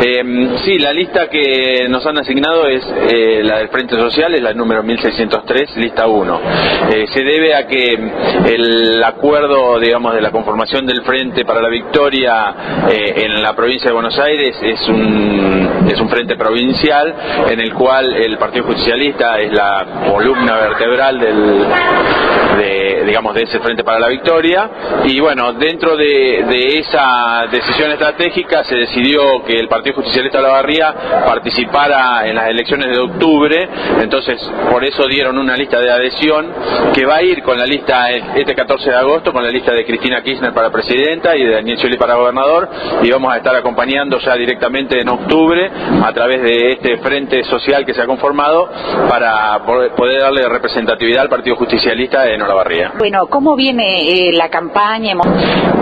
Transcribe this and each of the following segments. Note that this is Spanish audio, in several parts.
Eh, sí, la lista que nos han asignado es eh, la del Frente Social, es la número 1603, lista 1. Eh, se debe a que el acuerdo, digamos, de la conformación del Frente para la Victoria en la provincia de Buenos Aires es un, es un frente provincial en el cual el Partido Justicialista es la columna vertebral del, de, digamos, de ese Frente para la Victoria. Y bueno, dentro de, esa decisión estratégica se decidió que el Partido Justicialista de la Barría participara en las elecciones de octubre, entonces por eso dieron una lista de adhesión que va a ir con la lista este 14 de agosto, con la lista de Cristina Kirchner para presidenta y de Daniel Scioli para gobernador, y vamos a estar acompañando ya directamente en octubre a través de este frente social que se ha conformado para poder darle representatividad al Partido Justicialista en Olavarría. Bueno, ¿cómo viene eh, la campaña?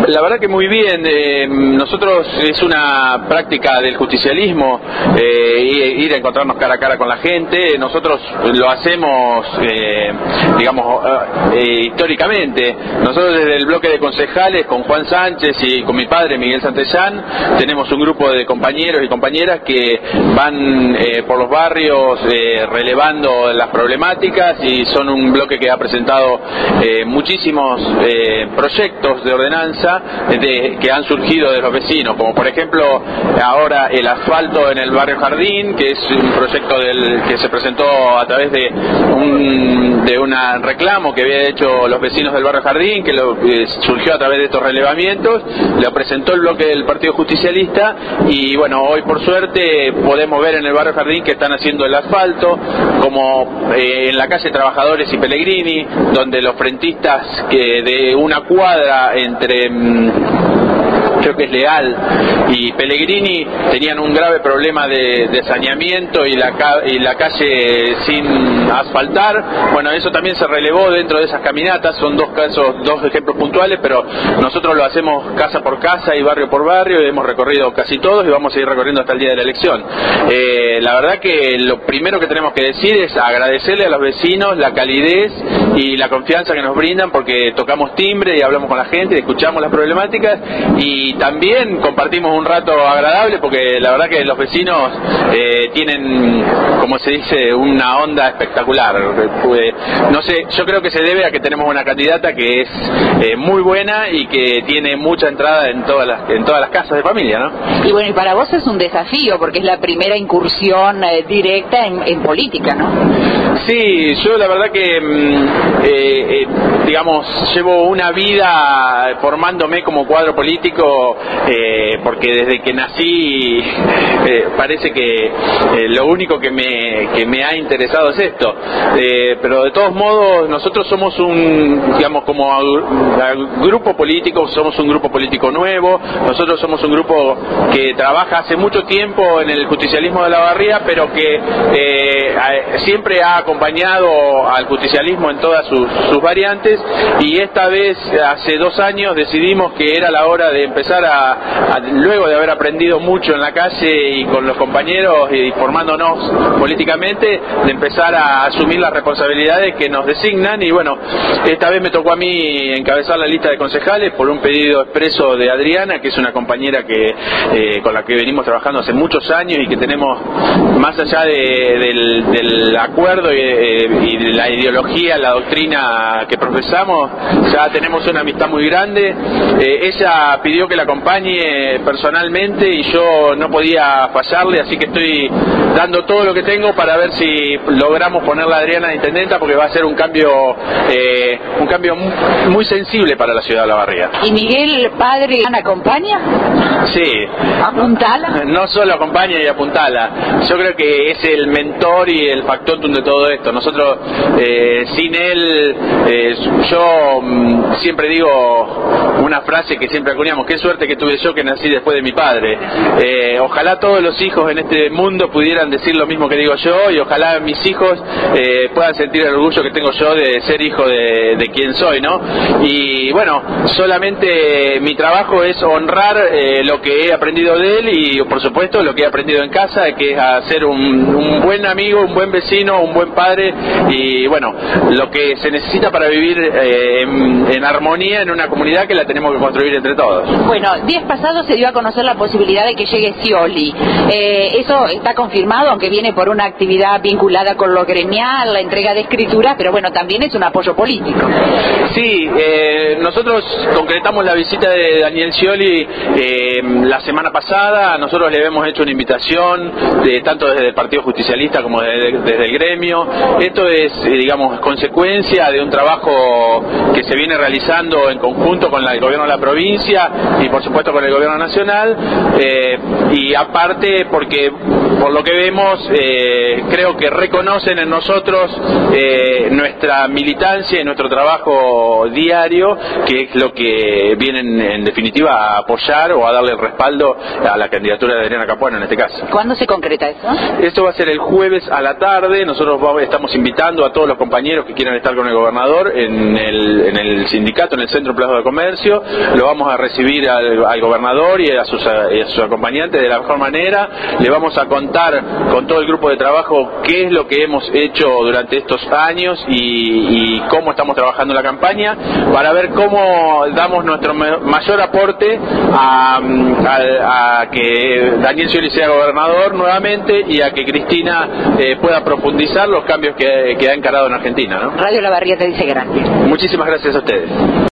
La verdad que muy bien. Eh, nosotros es una práctica del justicialismo eh, ir a encontrarnos cara a cara con la gente. Nosotros lo hacemos, digamos, históricamente. Nosotros desde el bloque de concejales con Juan Sánchez y con mi padre Miguel Santellán tenemos un grupo de compañeros y compañeras que van por los barrios relevando las problemáticas y son un bloque que ha presentado eh, muchísimos eh, proyectos de ordenanza que han surgido de los vecinos, como por ejemplo ahora el asfalto en el barrio Jardín, que es un proyecto del, que se presentó a través de un de un reclamo que había hecho los vecinos del barrio Jardín, que lo, surgió a través de estos relevamientos, lo presentó el bloque del Partido Justicialista y bueno, hoy por suerte podemos ver en el barrio Jardín que están haciendo el asfalto, como eh, en la calle Trabajadores y Pellegrini, donde los frentistas que de una cuadra entre mm, creo que es Leal y Pellegrini tenían un grave problema de, saneamiento y la, y la calle sin asfaltar. Bueno, eso también se relevó dentro de esas caminatas, son dos casos, dos ejemplos puntuales, pero nosotros lo hacemos casa por casa y barrio por barrio, y hemos recorrido casi todos y vamos a ir recorriendo hasta el día de la elección. Eh, la verdad que lo primero que tenemos que decir es agradecerle a los vecinos la calidez y la confianza que nos brindan porque tocamos timbre y hablamos con la gente, escuchamos las problemáticas y también compartimos un rato agradable porque la verdad que los vecinos eh, tienen, como se dice, una onda espectacular. Eh, no sé, yo creo que se debe a que tenemos una candidata que es eh, muy buena y que tiene mucha entrada en todas las en todas las casas de familia, ¿no? Y bueno, y para vos es un desafío porque es la primera incursión directa en, en política, ¿no? Sí, yo la verdad que, mm, eh, eh, digamos, llevo una vida formándome como cuadro político eh, porque desde que nací parece que lo único que me, que me ha interesado es esto. pero de todos modos, nosotros somos un, digamos, como grupo político, somos un grupo político nuevo, nosotros somos un grupo que trabaja hace mucho tiempo en el justicialismo de la barría, pero que siempre ha acompañado al justicialismo en todas sus, variantes y esta vez, hace dos años, decidimos que era la hora de empezar a, luego de haber aprendido mucho en la calle y con los compañeros y formándonos políticamente, de empezar a asumir las responsabilidades que nos designan y bueno, esta vez me tocó a mí encabezar la lista de concejales por un pedido expreso de Adriana, que es una compañera que eh, con la que venimos trabajando hace muchos años y que tenemos más allá del, acuerdo y, de la ideología, la doctrina que profesamos, ya tenemos una amistad muy grande. Eh, ella pidió que la acompañe personalmente y yo no podía fallarle, así que estoy dando todo lo que tengo para ver si logramos poner la Adriana de intendenta porque va a ser un cambio eh, un cambio muy sensible para la ciudad de La Barría. ¿Y Miguel, padre, acompaña? Sí. ¿Apuntala? No solo acompaña y apuntala. Yo creo que es el mentor y el factotum de todo esto. Nosotros, eh, sin él, eh, yo mm, siempre digo una frase que siempre acuñamos, qué suerte que tuve yo que nací después de mi padre. Eh, ojalá todos los hijos en este mundo pudieran decir lo mismo que digo yo y ojalá mis hijos puedan sentir el orgullo que tengo yo de ser hijo de, de quien soy, ¿no? Y bueno, solamente mi trabajo es honrar lo que he aprendido de él y por supuesto lo que he aprendido en casa, que es a ser un, un buen amigo, un buen vecino, un buen padre y bueno, lo que se necesita para vivir eh, en, armonía en una comunidad que la tenemos que construir entre todos. Bueno, días pasados se dio a conocer la posibilidad de que llegue Scioli. Eh, eso está confirmado, aunque viene por una actividad vinculada con lo gremial, la entrega de escrituras, pero bueno, también es un apoyo político. Sí, eh, nosotros concretamos la visita de Daniel Scioli eh, la semana pasada. Nosotros le habíamos hecho una invitación, de, tanto desde el Partido Justicialista como desde, el gremio. Esto es, eh, digamos, consecuencia de un trabajo que se viene realizando en conjunto con el gobierno de la provincia y por supuesto con el gobierno nacional. eh, y aparte porque por lo que vemos eh, creo que reconocen en nosotros eh, nuestra militancia y nuestro trabajo diario, que es lo que vienen en definitiva a apoyar o a darle el respaldo a la candidatura de Adriana Capuano en este caso. ¿Cuándo se concreta eso? Esto va a ser el jueves a la tarde. Nosotros vamos- estamos invitando a todos los compañeros que quieran estar con el gobernador en el, en el sindicato, en el Centro Plazo de Comercio. Lo vamos a recibir al, al gobernador y a, sus, y a sus acompañantes de la mejor manera. Le vamos a contar con todo el grupo de trabajo qué es lo que hemos hecho durante estos años y, y cómo estamos trabajando la campaña para ver cómo damos nuestro mayor aporte a, a- a que Daniel Scioli sea gobernador nuevamente y a que Cristina eh, pueda profundizar los cambios que, que ha encarado en Argentina. ¿no? Radio La Barría te dice gracias. Muchísimas gracias a ustedes.